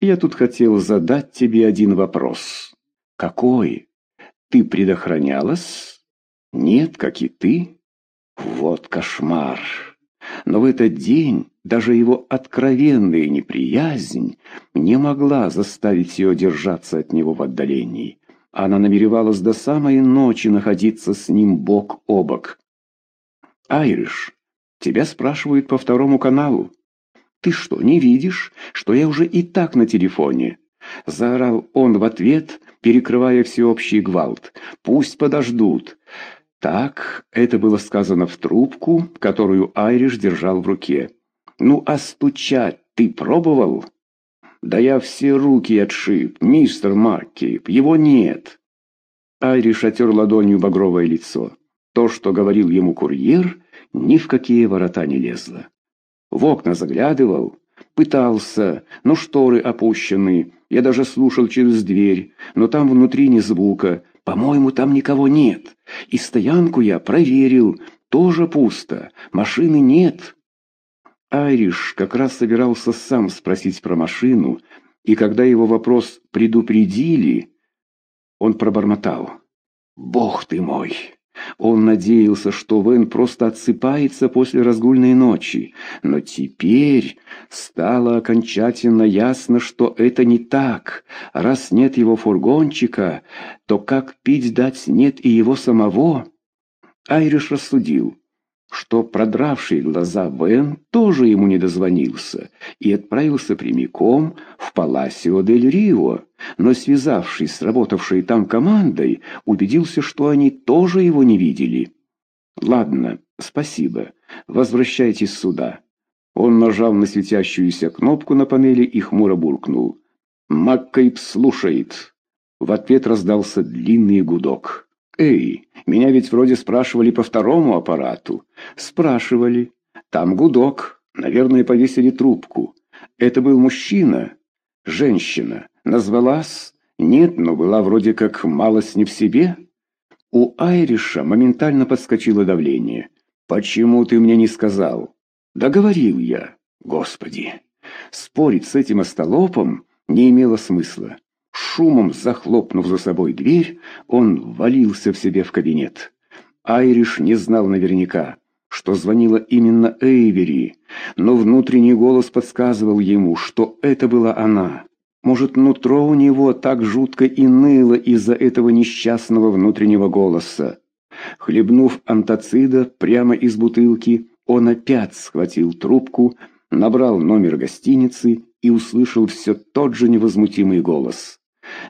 Я тут хотел задать тебе один вопрос. Какой? Ты предохранялась? Нет, как и ты. Вот кошмар. Но в этот день даже его откровенная неприязнь не могла заставить ее держаться от него в отдалении. Она намеревалась до самой ночи находиться с ним бок о бок. «Айриш, тебя спрашивают по второму каналу. Ты что, не видишь, что я уже и так на телефоне?» Заорал он в ответ, перекрывая всеобщий гвалт. «Пусть подождут». Так, это было сказано в трубку, которую Айриш держал в руке. «Ну, а стучать ты пробовал?» «Да я все руки отшиб, мистер Маккейп, его нет». Айриш отер ладонью багровое лицо. То, что говорил ему курьер, ни в какие ворота не лезло. В окна заглядывал, пытался, но шторы опущены. Я даже слушал через дверь, но там внутри ни звука. По-моему, там никого нет. И стоянку я проверил, тоже пусто, машины нет. Айриш как раз собирался сам спросить про машину, и когда его вопрос предупредили, он пробормотал. «Бог ты мой!» Он надеялся, что Вен просто отсыпается после разгульной ночи, но теперь стало окончательно ясно, что это не так. Раз нет его фургончика, то как пить дать нет и его самого? Айриш рассудил что продравший глаза Бен тоже ему не дозвонился и отправился прямиком в Паласио дель Рио, но, связавшись с работавшей там командой, убедился, что они тоже его не видели. «Ладно, спасибо. Возвращайтесь сюда». Он нажал на светящуюся кнопку на панели и хмуро буркнул. «Маккейп слушает». В ответ раздался длинный гудок. «Эй, меня ведь вроде спрашивали по второму аппарату». «Спрашивали. Там гудок. Наверное, повесили трубку. Это был мужчина. Женщина. Назвалась? Нет, но была вроде как малость не в себе». У Айриша моментально подскочило давление. «Почему ты мне не сказал?» «Да говорил я. Господи!» Спорить с этим остолопом не имело смысла. Шумом захлопнув за собой дверь, он валился в себе в кабинет. Айриш не знал наверняка, что звонила именно Эйвери, но внутренний голос подсказывал ему, что это была она. Может, нутро у него так жутко и ныло из-за этого несчастного внутреннего голоса. Хлебнув антацида прямо из бутылки, он опять схватил трубку, набрал номер гостиницы и услышал все тот же невозмутимый голос.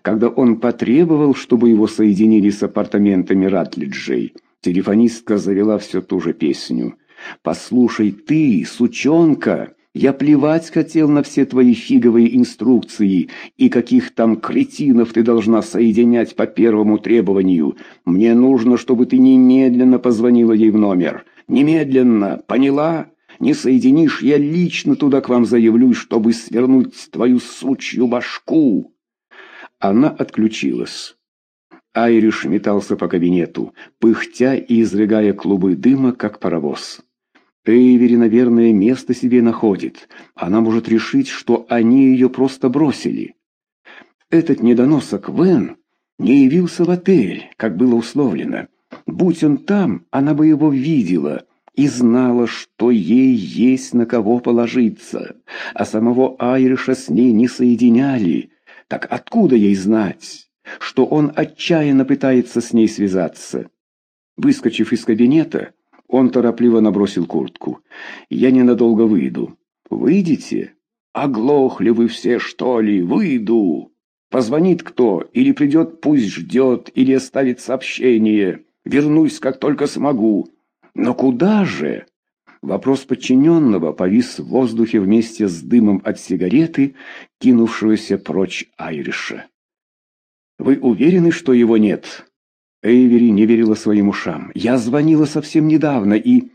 Когда он потребовал, чтобы его соединили с апартаментами Ратлиджей, телефонистка завела все ту же песню. «Послушай ты, сучонка, я плевать хотел на все твои фиговые инструкции и каких там кретинов ты должна соединять по первому требованию. Мне нужно, чтобы ты немедленно позвонила ей в номер. Немедленно, поняла?» Не соединишь, я лично туда к вам заявлюсь, чтобы свернуть твою сучью башку. Она отключилась. Айриш метался по кабинету, пыхтя и изрыгая клубы дыма, как паровоз. Эйвери, наверное, место себе находит. Она может решить, что они ее просто бросили. Этот недоносок Вен не явился в отель, как было условлено. Будь он там, она бы его видела и знала, что ей есть на кого положиться, а самого Айриша с ней не соединяли, так откуда ей знать, что он отчаянно пытается с ней связаться? Выскочив из кабинета, он торопливо набросил куртку. «Я ненадолго выйду». «Выйдете? Оглохли вы все, что ли? Выйду!» Позвонит кто, или придет, пусть ждет, или оставит сообщение. Вернусь, как только смогу. Но куда же? Вопрос подчиненного повис в воздухе вместе с дымом от сигареты, кинувшегося прочь Айриша. «Вы уверены, что его нет?» Эйвери не верила своим ушам. «Я звонила совсем недавно, и...»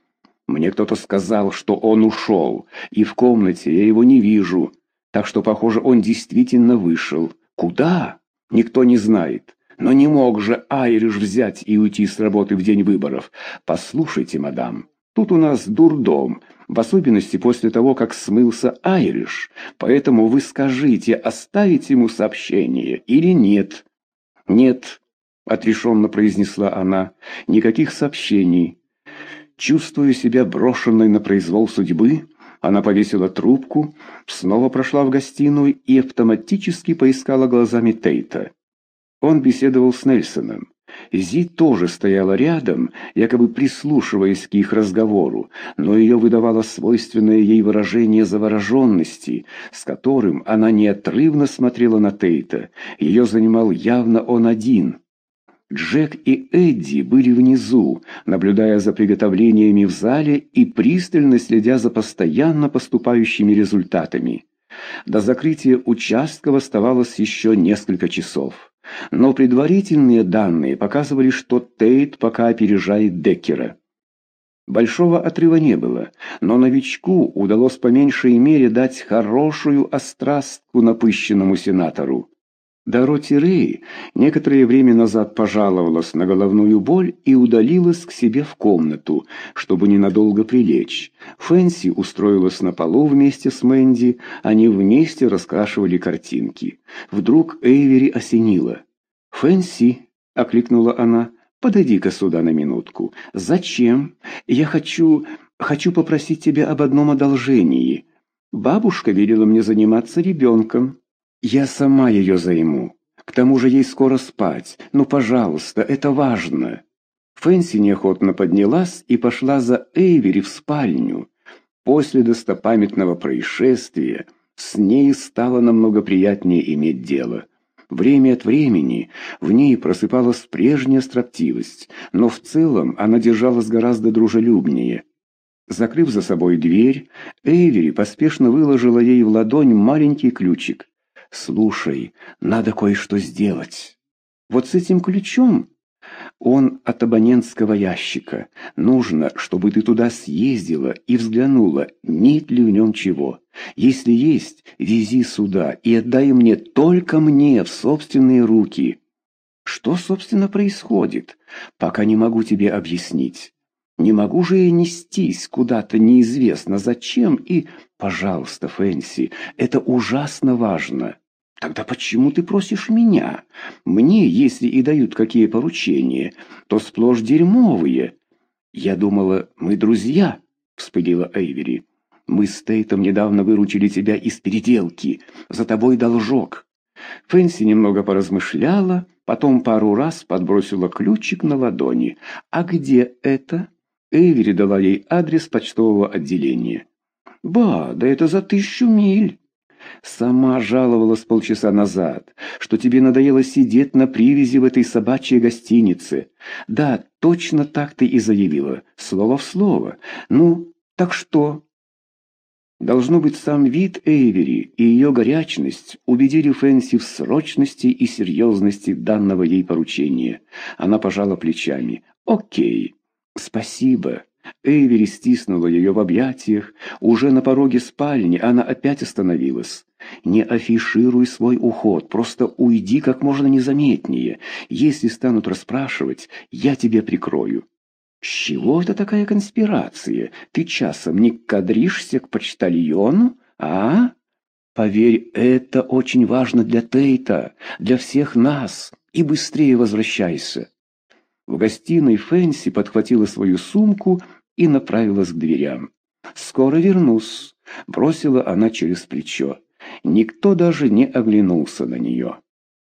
«Мне кто-то сказал, что он ушел, и в комнате я его не вижу, так что, похоже, он действительно вышел. Куда? Никто не знает. Но не мог же Айриш взять и уйти с работы в день выборов. Послушайте, мадам, Тут у нас дурдом, в особенности после того, как смылся Айриш, поэтому вы скажите, оставить ему сообщение или нет?» «Нет», — отрешенно произнесла она, — «никаких сообщений». Чувствуя себя брошенной на произвол судьбы, она повесила трубку, снова прошла в гостиную и автоматически поискала глазами Тейта. Он беседовал с Нельсоном. Зи тоже стояла рядом, якобы прислушиваясь к их разговору, но ее выдавало свойственное ей выражение завороженности, с которым она неотрывно смотрела на Тейта. Ее занимал явно он один. Джек и Эдди были внизу, наблюдая за приготовлениями в зале и пристально следя за постоянно поступающими результатами. До закрытия участка оставалось еще несколько часов. Но предварительные данные показывали, что Тейт пока опережает Деккера. Большого отрыва не было, но новичку удалось по меньшей мере дать хорошую острастку напыщенному сенатору. Дороти Рэй некоторое время назад пожаловалась на головную боль и удалилась к себе в комнату, чтобы ненадолго прилечь. Фэнси устроилась на полу вместе с Мэнди, они вместе раскрашивали картинки. Вдруг Эйвери осенила. «Фэнси», — окликнула она, — «подойди-ка сюда на минутку». «Зачем? Я хочу... хочу попросить тебя об одном одолжении. Бабушка велела мне заниматься ребенком». Я сама ее займу. К тому же ей скоро спать. Ну, пожалуйста, это важно. Фэнси неохотно поднялась и пошла за Эйвери в спальню. После достопамятного происшествия с ней стало намного приятнее иметь дело. Время от времени в ней просыпалась прежняя строптивость, но в целом она держалась гораздо дружелюбнее. Закрыв за собой дверь, Эйвери поспешно выложила ей в ладонь маленький ключик. «Слушай, надо кое-что сделать. Вот с этим ключом он от абонентского ящика. Нужно, чтобы ты туда съездила и взглянула, нет ли в нем чего. Если есть, вези сюда и отдай мне только мне в собственные руки. Что, собственно, происходит? Пока не могу тебе объяснить. Не могу же я нестись куда-то неизвестно зачем и... Пожалуйста, Фэнси, это ужасно важно. Тогда почему ты просишь меня? Мне, если и дают какие поручения, то сплошь дерьмовые. Я думала, мы друзья, вспылила Эйвери. Мы с Тейтом недавно выручили тебя из переделки. За тобой должок. Фэнси немного поразмышляла, потом пару раз подбросила ключик на ладони. А где это? Эйвери дала ей адрес почтового отделения. «Ба, да это за тысячу миль!» Сама жаловалась полчаса назад, что тебе надоело сидеть на привязи в этой собачьей гостинице. Да, точно так ты и заявила, слово в слово. Ну, так что? Должно быть, сам вид Эйвери и ее горячность убедили Фэнси в срочности и серьезности данного ей поручения. Она пожала плечами. «Окей, спасибо». Эйвери стиснула ее в объятиях. Уже на пороге спальни она опять остановилась. «Не афишируй свой уход, просто уйди как можно незаметнее. Если станут расспрашивать, я тебя прикрою». «С чего это такая конспирация? Ты часом не кадришься к почтальону, а?» «Поверь, это очень важно для Тейта, для всех нас, и быстрее возвращайся». В гостиной Фэнси подхватила свою сумку и направилась к дверям. «Скоро вернусь», — бросила она через плечо. Никто даже не оглянулся на нее.